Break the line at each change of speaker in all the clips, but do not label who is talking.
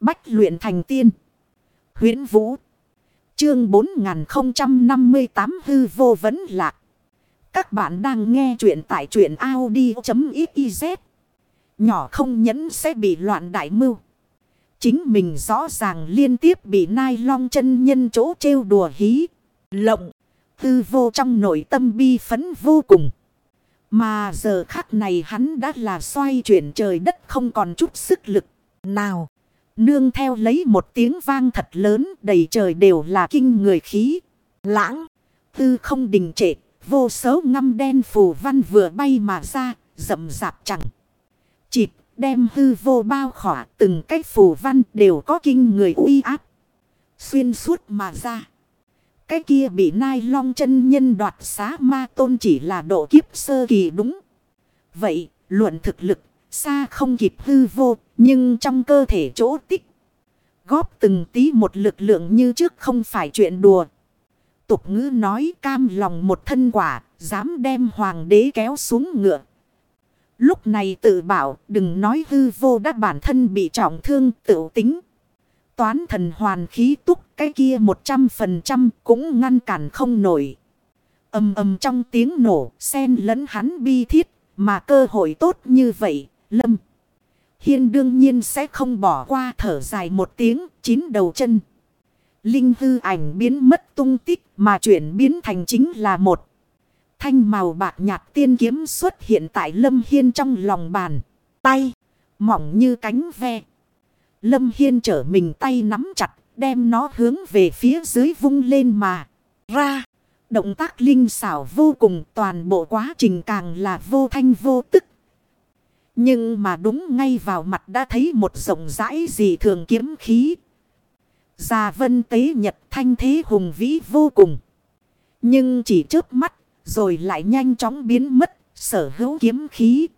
Bách luyện thành tiên. huyễn Vũ. Chương 4058 hư vô vấn lạc. Các bạn đang nghe truyện tại truyện Audi.xyz. Nhỏ không nhẫn sẽ bị loạn đại mưu. Chính mình rõ ràng liên tiếp bị nai long chân nhân chỗ trêu đùa hí. Lộng. Hư vô trong nội tâm bi phấn vô cùng. Mà giờ khắc này hắn đã là xoay chuyển trời đất không còn chút sức lực. Nào. Nương theo lấy một tiếng vang thật lớn đầy trời đều là kinh người khí. Lãng. Tư không đình trệ. Vô số ngăm đen phù văn vừa bay mà ra. Rậm rạp chẳng. Chịp đem hư vô bao khỏa từng cách phù văn đều có kinh người uy áp. Xuyên suốt mà ra. Cái kia bị nai long chân nhân đoạt xá ma tôn chỉ là độ kiếp sơ kỳ đúng. Vậy, luận thực lực, xa không kịp hư vô, nhưng trong cơ thể chỗ tích. Góp từng tí một lực lượng như trước không phải chuyện đùa. Tục ngữ nói cam lòng một thân quả, dám đem hoàng đế kéo xuống ngựa. Lúc này tự bảo đừng nói hư vô đã bản thân bị trọng thương tự tính. Toán thần hoàn khí túc cái kia một trăm phần trăm cũng ngăn cản không nổi. Âm âm trong tiếng nổ sen lẫn hắn bi thiết mà cơ hội tốt như vậy lâm. Hiên đương nhiên sẽ không bỏ qua thở dài một tiếng, chín đầu chân. Linh hư ảnh biến mất tung tích mà chuyển biến thành chính là một. Thanh màu bạc nhạt tiên kiếm xuất hiện tại Lâm Hiên trong lòng bàn. Tay. Mỏng như cánh ve. Lâm Hiên trở mình tay nắm chặt. Đem nó hướng về phía dưới vung lên mà. Ra. Động tác linh xảo vô cùng. Toàn bộ quá trình càng là vô thanh vô tức. Nhưng mà đúng ngay vào mặt đã thấy một rộng rãi gì thường kiếm khí. Già vân tế nhật thanh thế hùng vĩ vô cùng. Nhưng chỉ trước mắt rồi lại nhanh chóng biến mất, sở hữu kiếm khí.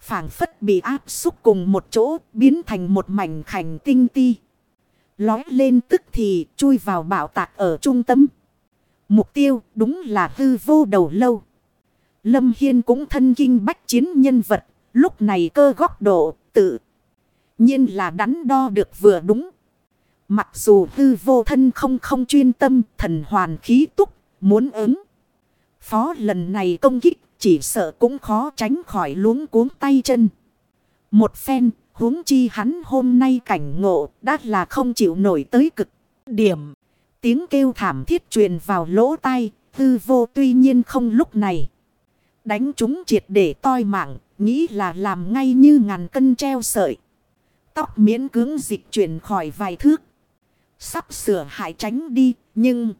phảng phất bị áp xúc cùng một chỗ, biến thành một mảnh khảnh tinh ti. Lói lên tức thì chui vào bảo tạc ở trung tâm. Mục tiêu đúng là hư vô đầu lâu. Lâm Hiên cũng thân kinh bách chiến nhân vật, lúc này cơ góc độ tự nhiên là đắn đo được vừa đúng. Mặc dù hư vô thân không không chuyên tâm thần hoàn khí túc, muốn ứng. Phó lần này công kích chỉ sợ cũng khó tránh khỏi luống cuống tay chân. Một phen huống chi hắn hôm nay cảnh ngộ đã là không chịu nổi tới cực điểm. Tiếng kêu thảm thiết truyền vào lỗ tai, hư vô tuy nhiên không lúc này. Đánh chúng triệt để toi mạng, nghĩ là làm ngay như ngàn cân treo sợi. Tóc miễn cứng dịch chuyển khỏi vài thước. Sắp sửa hại tránh đi, nhưng...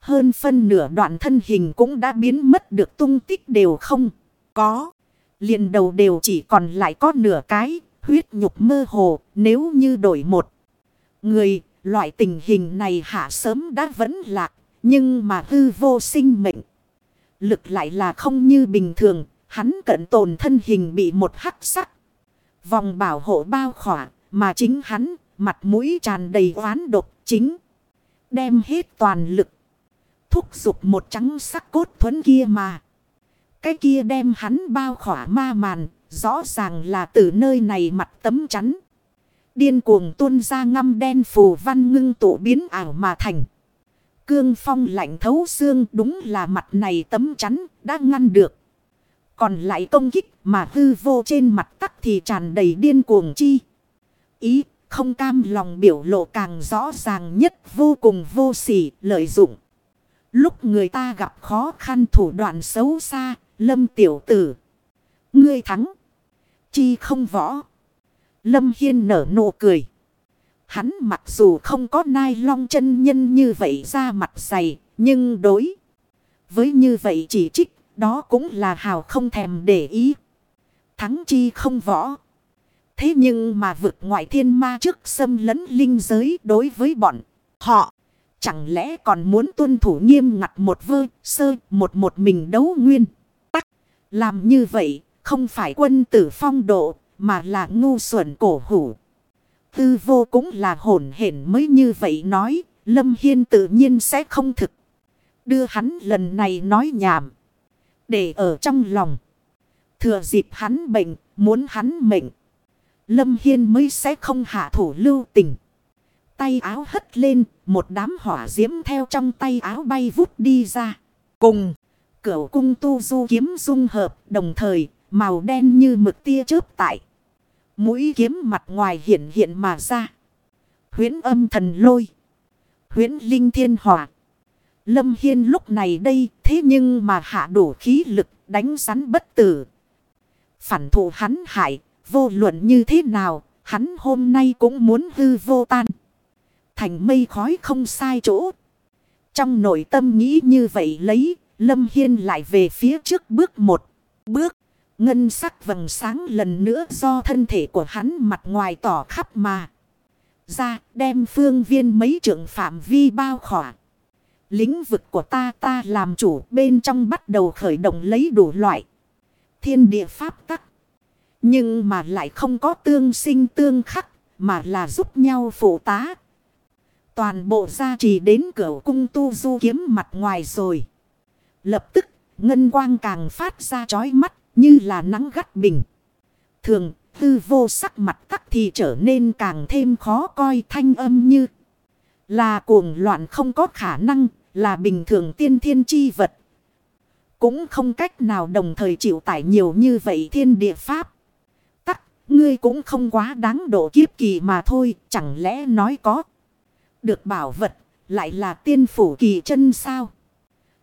Hơn phân nửa đoạn thân hình cũng đã biến mất được tung tích đều không. Có. liền đầu đều chỉ còn lại có nửa cái. Huyết nhục mơ hồ nếu như đổi một. Người loại tình hình này hạ sớm đã vẫn lạc. Nhưng mà hư vô sinh mệnh. Lực lại là không như bình thường. Hắn cận tồn thân hình bị một hắc sắc. Vòng bảo hộ bao khỏa. Mà chính hắn mặt mũi tràn đầy oán độc chính. Đem hết toàn lực thúc giục một trắng sắc cốt thuẫn kia mà. Cái kia đem hắn bao khỏa ma màn, rõ ràng là từ nơi này mặt tấm chắn. Điên cuồng tuôn ra ngâm đen phù văn ngưng tụ biến ảo mà thành. Cương phong lạnh thấu xương đúng là mặt này tấm chắn đã ngăn được. Còn lại công kích mà hư vô trên mặt tắc thì tràn đầy điên cuồng chi. Ý không cam lòng biểu lộ càng rõ ràng nhất vô cùng vô sỉ lợi dụng. Lúc người ta gặp khó khăn thủ đoạn xấu xa, lâm tiểu tử. Ngươi thắng. Chi không võ. Lâm Hiên nở nụ cười. Hắn mặc dù không có nai long chân nhân như vậy ra mặt dày, nhưng đối. Với như vậy chỉ trích, đó cũng là hào không thèm để ý. Thắng chi không võ. Thế nhưng mà vực ngoại thiên ma trước xâm lấn linh giới đối với bọn họ. Chẳng lẽ còn muốn tuân thủ nghiêm ngặt một vơ, sơ, một một mình đấu nguyên. Tắc, làm như vậy, không phải quân tử phong độ, mà là ngu xuẩn cổ hủ. Tư vô cũng là hổn hển mới như vậy nói, Lâm Hiên tự nhiên sẽ không thực. Đưa hắn lần này nói nhảm. Để ở trong lòng. Thừa dịp hắn bệnh, muốn hắn mệnh. Lâm Hiên mới sẽ không hạ thủ lưu tình. Tay áo hất lên, một đám hỏa diễm theo trong tay áo bay vút đi ra. Cùng, cửa cung tu du kiếm dung hợp, đồng thời, màu đen như mực tia chớp tại. Mũi kiếm mặt ngoài hiện hiện mà ra. Huyến âm thần lôi. Huyến linh thiên hỏa. Lâm Hiên lúc này đây thế nhưng mà hạ đủ khí lực đánh rắn bất tử. Phản thụ hắn hại, vô luận như thế nào, hắn hôm nay cũng muốn hư vô tan. Thành mây khói không sai chỗ. Trong nội tâm nghĩ như vậy lấy, Lâm Hiên lại về phía trước bước một. Bước, ngân sắc vầng sáng lần nữa do thân thể của hắn mặt ngoài tỏ khắp mà. Ra, đem phương viên mấy trưởng phạm vi bao khỏa. Lĩnh vực của ta ta làm chủ, bên trong bắt đầu khởi động lấy đủ loại. Thiên địa pháp tắc. Nhưng mà lại không có tương sinh tương khắc, mà là giúp nhau phụ tá. Toàn bộ gia trì đến cửa cung tu du kiếm mặt ngoài rồi. Lập tức, ngân quang càng phát ra chói mắt như là nắng gắt bình. Thường tư vô sắc mặt tắc thì trở nên càng thêm khó coi thanh âm như. Là cuồng loạn không có khả năng là bình thường tiên thiên chi vật. Cũng không cách nào đồng thời chịu tải nhiều như vậy thiên địa pháp. Tắc, ngươi cũng không quá đáng độ kiếp kỳ mà thôi, chẳng lẽ nói có. Được bảo vật, lại là tiên phủ kỳ chân sao?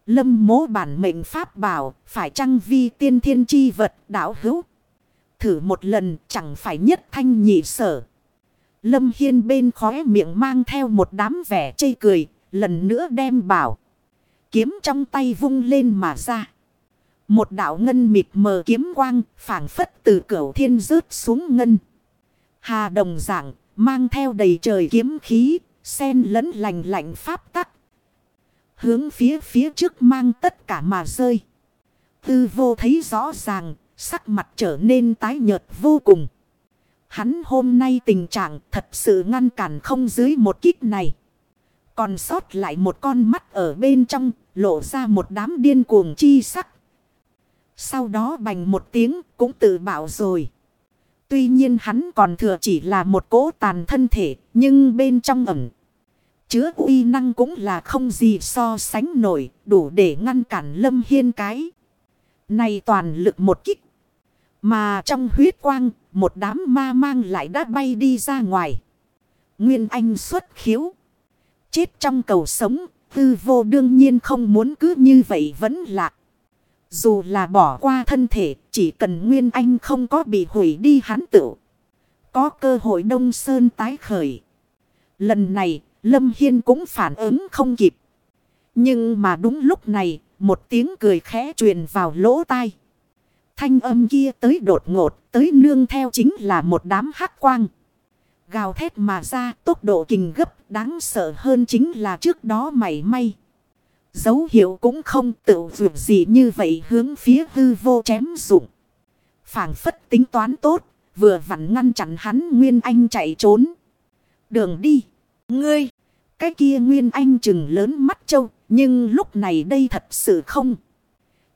Lâm mố bản mệnh pháp bảo, phải chăng vi tiên thiên chi vật đảo hữu? Thử một lần, chẳng phải nhất thanh nhị sở. Lâm Hiên bên khóe miệng mang theo một đám vẻ chây cười, lần nữa đem bảo. Kiếm trong tay vung lên mà ra. Một đạo ngân mịt mờ kiếm quang phảng phất từ cửu thiên rớt xuống ngân. Hà đồng dạng mang theo đầy trời kiếm khí, sen lẫn lành lạnh pháp tắc. Hướng phía phía trước mang tất cả mà rơi. Tư vô thấy rõ ràng, sắc mặt trở nên tái nhợt vô cùng. Hắn hôm nay tình trạng thật sự ngăn cản không dưới một kích này. Còn sót lại một con mắt ở bên trong, lộ ra một đám điên cuồng chi sắc. Sau đó bành một tiếng cũng tự bảo rồi. Tuy nhiên hắn còn thừa chỉ là một cỗ tàn thân thể, nhưng bên trong ẩm. Chứa uy năng cũng là không gì so sánh nổi, đủ để ngăn cản lâm hiên cái. Này toàn lực một kích. Mà trong huyết quang, một đám ma mang lại đã bay đi ra ngoài. Nguyên Anh xuất khiếu. Chết trong cầu sống, tư vô đương nhiên không muốn cứ như vậy vẫn lạc. Dù là bỏ qua thân thể, chỉ cần Nguyên Anh không có bị hủy đi hắn tự. Có cơ hội Đông Sơn tái khởi. Lần này, Lâm Hiên cũng phản ứng không kịp. Nhưng mà đúng lúc này, một tiếng cười khẽ truyền vào lỗ tai. Thanh âm kia tới đột ngột, tới nương theo chính là một đám hắc quang. Gào thét mà ra tốc độ kình gấp đáng sợ hơn chính là trước đó mảy may. Dấu hiệu cũng không tự vượt gì như vậy hướng phía hư vô chém dụng. phảng phất tính toán tốt, vừa vặn ngăn chặn hắn Nguyên Anh chạy trốn. Đường đi, ngươi, cái kia Nguyên Anh chừng lớn mắt châu, nhưng lúc này đây thật sự không.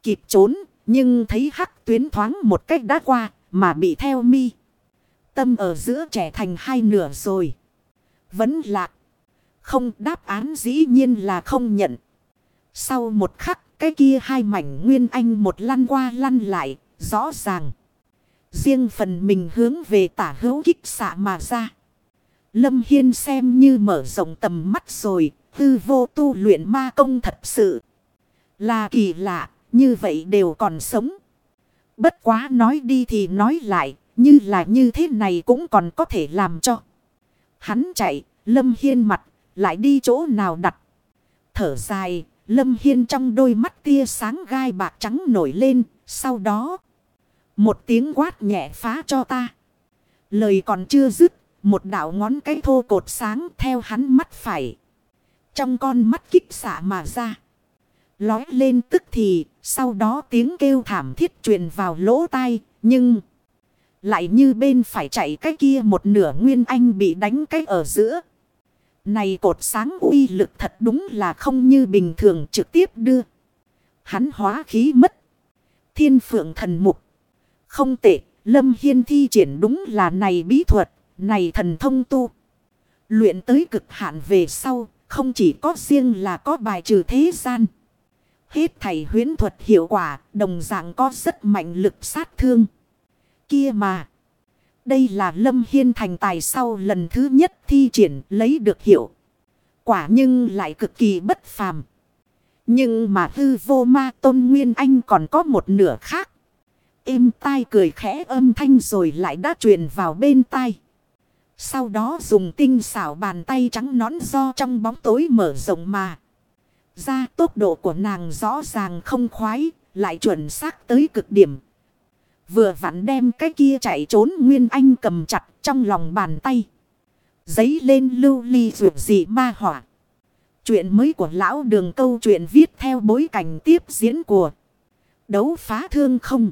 Kịp trốn, nhưng thấy hắc tuyến thoáng một cách đã qua, mà bị theo mi. Tâm ở giữa trẻ thành hai nửa rồi. Vẫn lạc. Không đáp án dĩ nhiên là không nhận. Sau một khắc cái kia hai mảnh nguyên anh một lăn qua lăn lại. Rõ ràng. Riêng phần mình hướng về tả hữu kích xạ mà ra. Lâm Hiên xem như mở rộng tầm mắt rồi. Tư vô tu luyện ma công thật sự. Là kỳ lạ. Như vậy đều còn sống. Bất quá nói đi thì nói lại. Như là như thế này cũng còn có thể làm cho. Hắn chạy, Lâm Hiên mặt, lại đi chỗ nào đặt. Thở dài, Lâm Hiên trong đôi mắt tia sáng gai bạc trắng nổi lên, sau đó. Một tiếng quát nhẹ phá cho ta. Lời còn chưa dứt, một đạo ngón cái thô cột sáng theo hắn mắt phải. Trong con mắt kích xạ mà ra. Lói lên tức thì, sau đó tiếng kêu thảm thiết truyền vào lỗ tai, nhưng... Lại như bên phải chạy cái kia một nửa nguyên anh bị đánh cái ở giữa. Này cột sáng uy lực thật đúng là không như bình thường trực tiếp đưa. Hắn hóa khí mất. Thiên phượng thần mục. Không tệ, Lâm Hiên thi triển đúng là này bí thuật, này thần thông tu. Luyện tới cực hạn về sau, không chỉ có riêng là có bài trừ thế gian. Hết thầy huyến thuật hiệu quả, đồng dạng có rất mạnh lực sát thương. Kia mà, đây là Lâm Hiên thành tài sau lần thứ nhất thi triển lấy được hiệu. Quả nhưng lại cực kỳ bất phàm. Nhưng mà hư vô ma tôn nguyên anh còn có một nửa khác. Êm tai cười khẽ âm thanh rồi lại đã truyền vào bên tai. Sau đó dùng tinh xảo bàn tay trắng nón do trong bóng tối mở rộng mà. Ra tốc độ của nàng rõ ràng không khoái, lại chuẩn xác tới cực điểm. Vừa vặn đem cái kia chạy trốn Nguyên Anh cầm chặt trong lòng bàn tay. Giấy lên lưu ly rượu dị ma hỏa. Chuyện mới của lão đường câu chuyện viết theo bối cảnh tiếp diễn của đấu phá thương không.